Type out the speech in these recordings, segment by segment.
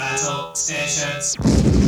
battle stations.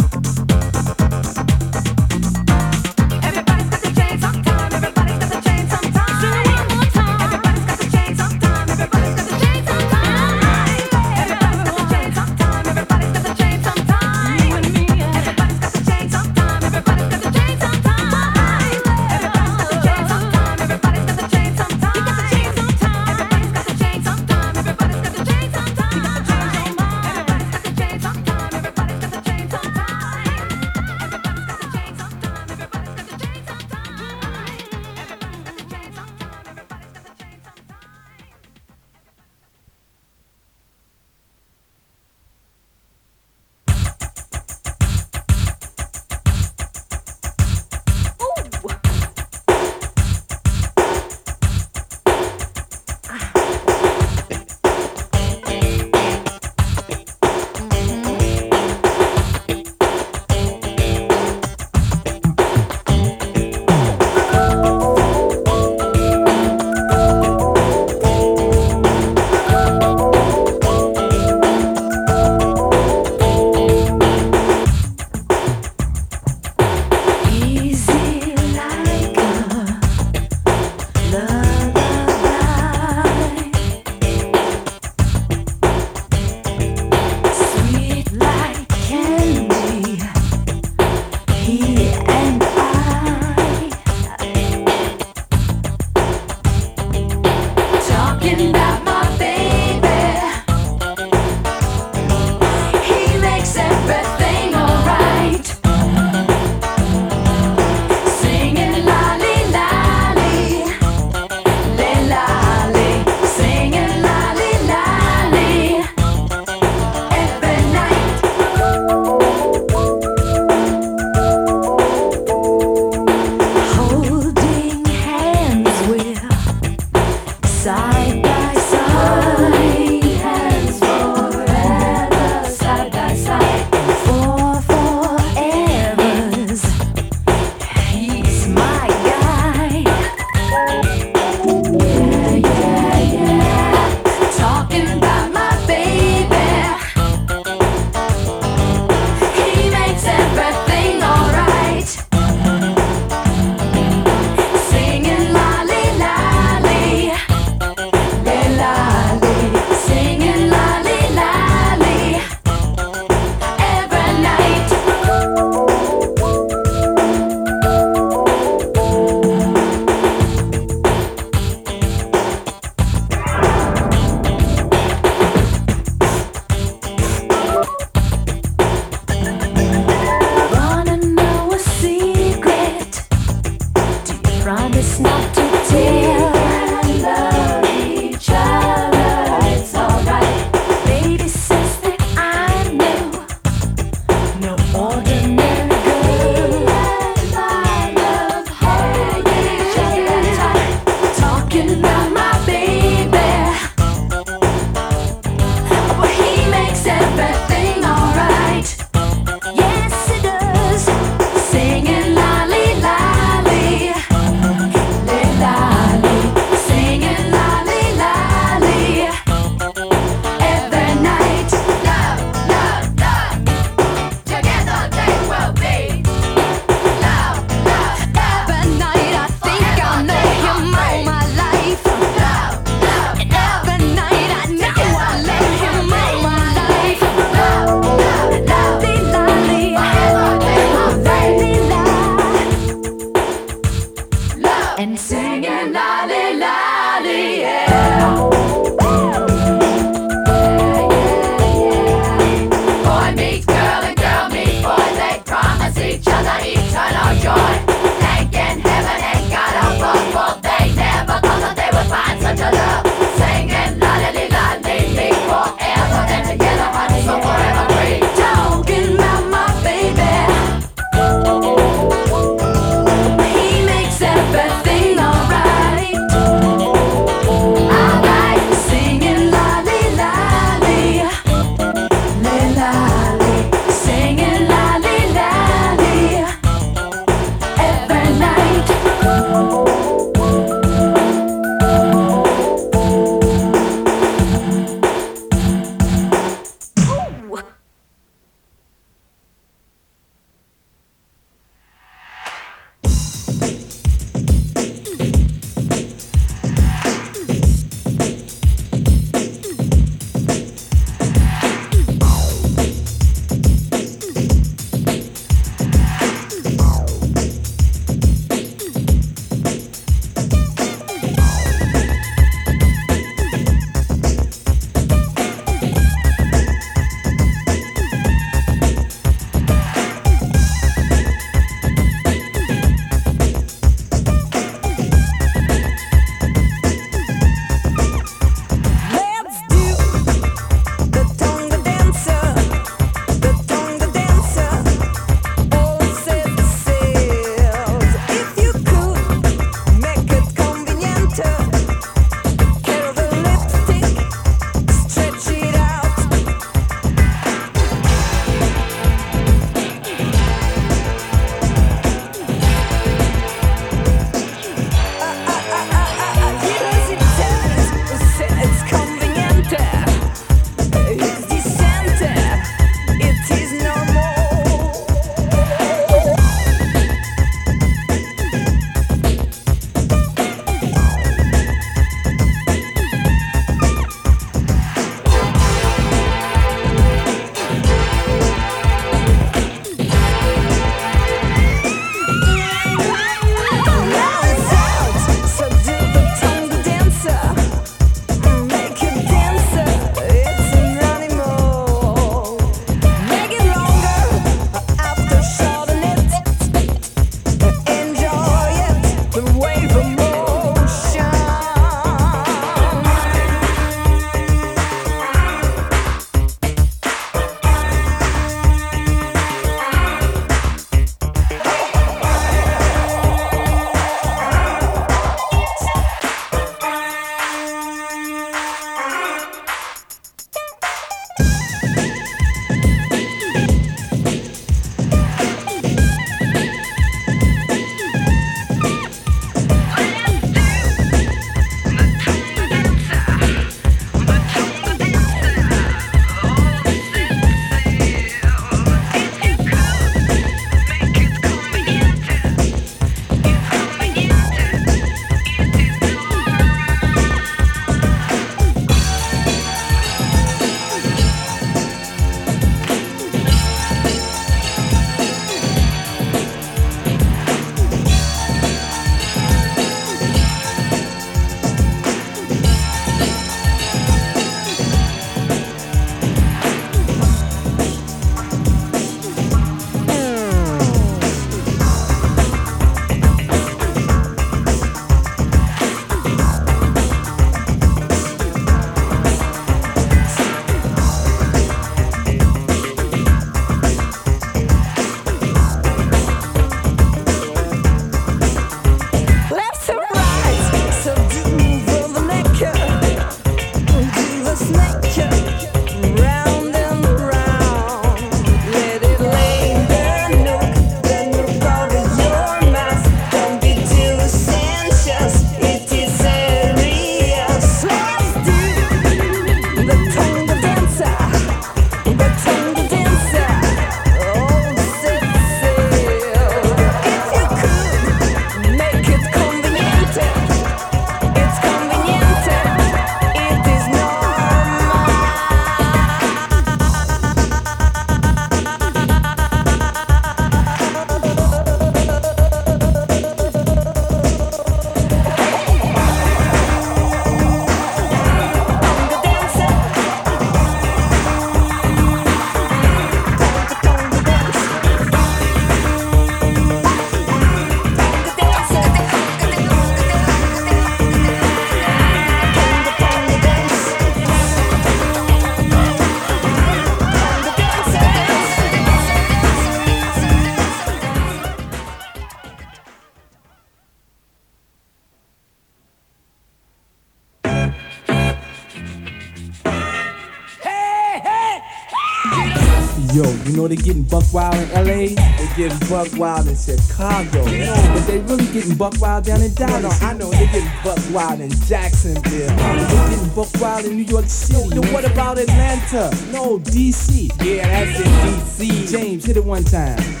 Buck wild in LA? They getting buck wild in Chicago. But they really getting buck wild down in Dallas. No, no, I know they getting buck wild in Jacksonville. They getting buck wild in New York City. Yo, what about Atlanta? No, DC. Yeah, that's in DC. James, hit it one time.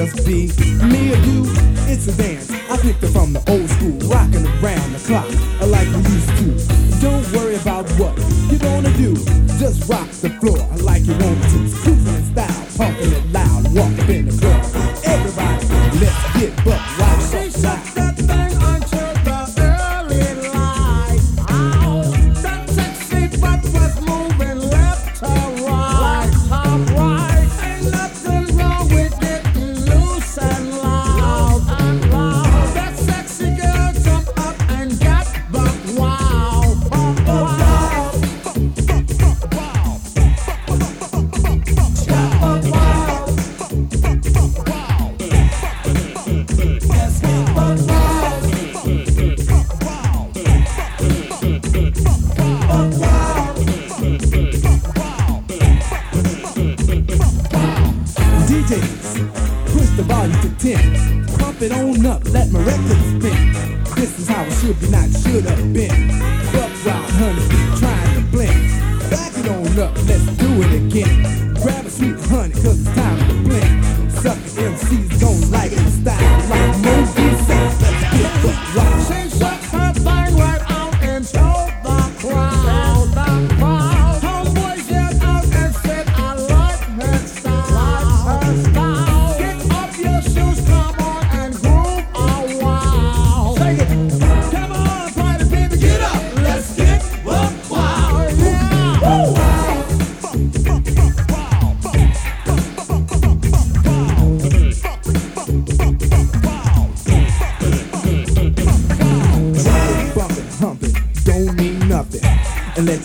Unless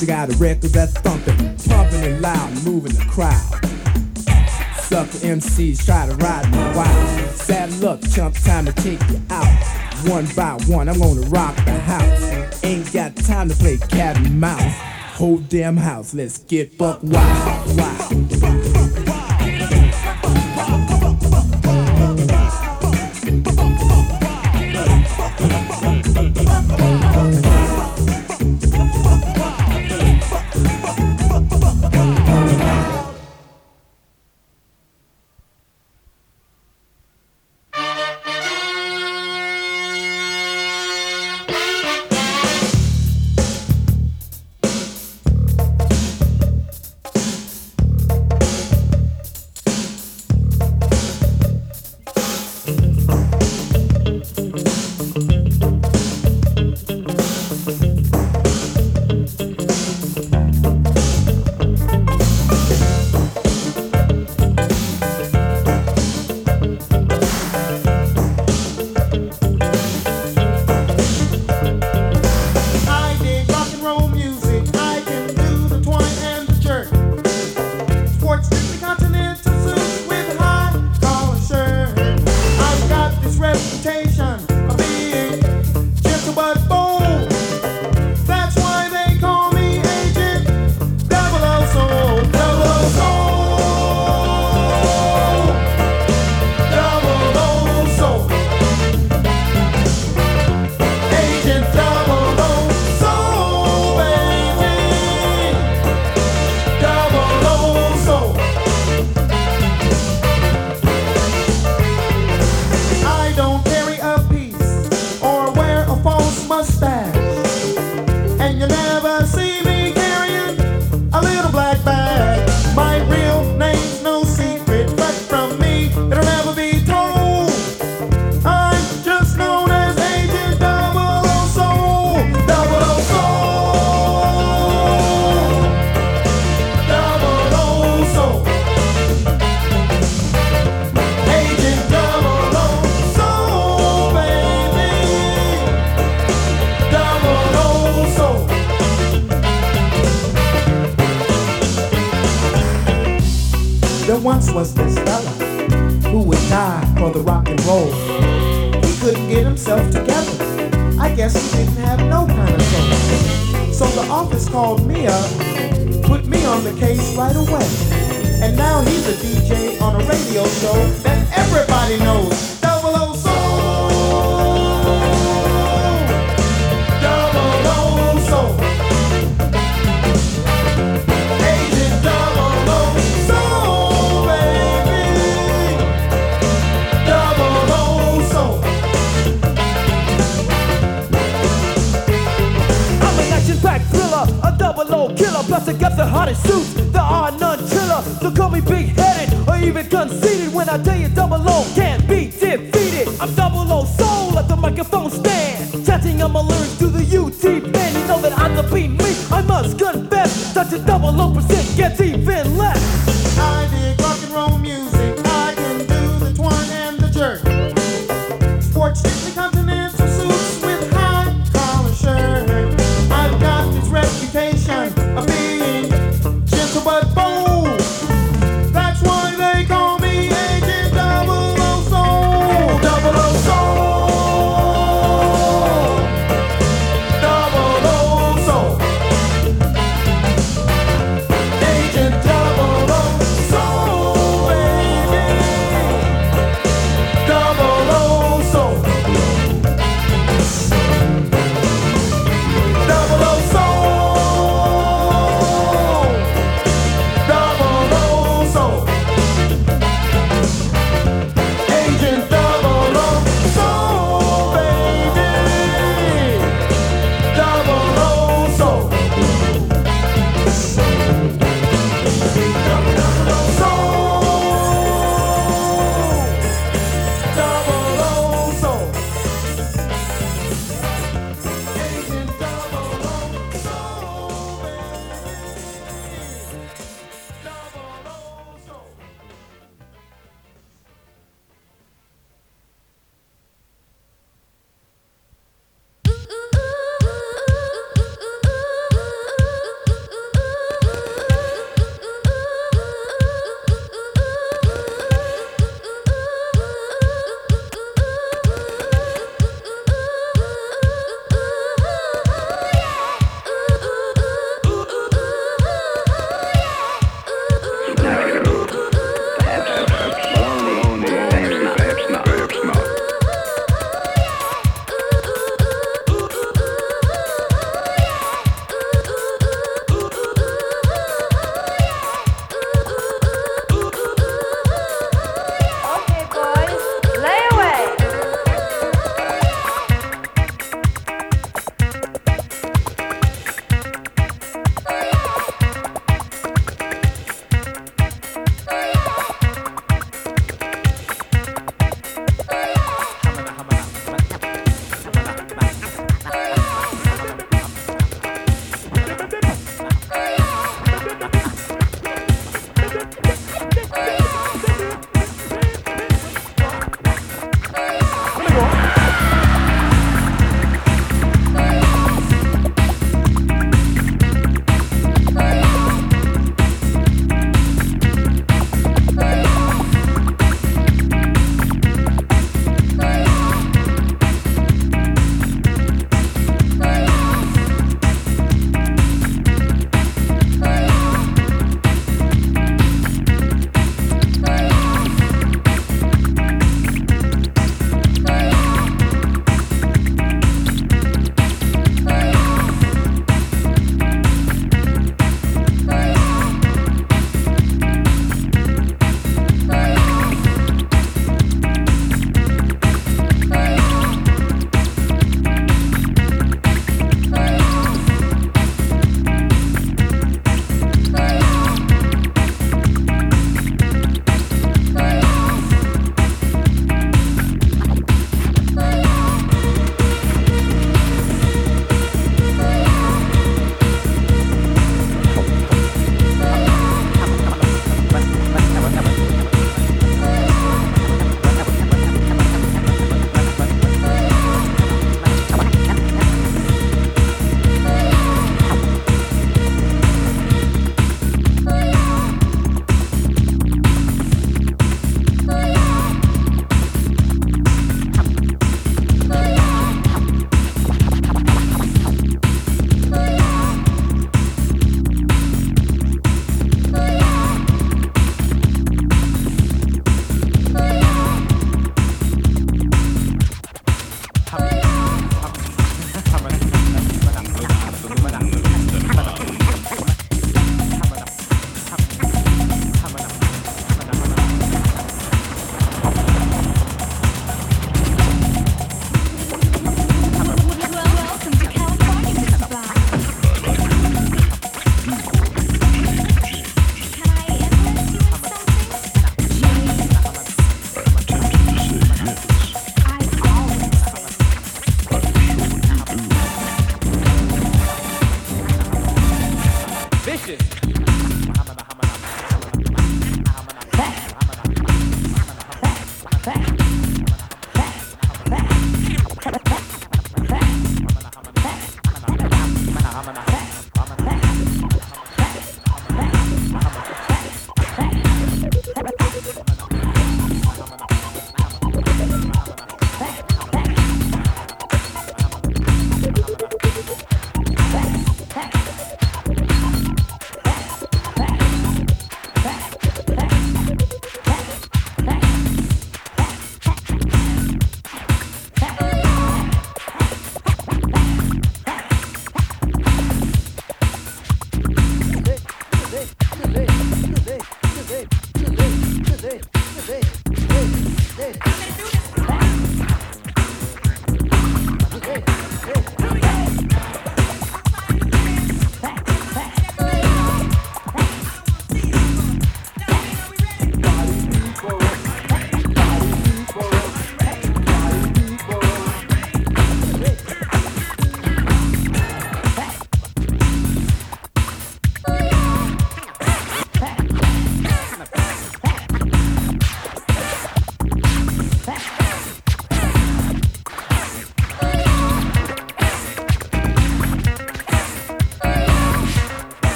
you got a record that's thumping, pumping and loud, moving the crowd. Sucker MCs try to ride me wild. Saddle luck, chump, time to take you out. One by one, I'm gonna rock the house. Ain't got time to play cat and mouse. Whole damn house, let's get buck wild, wild.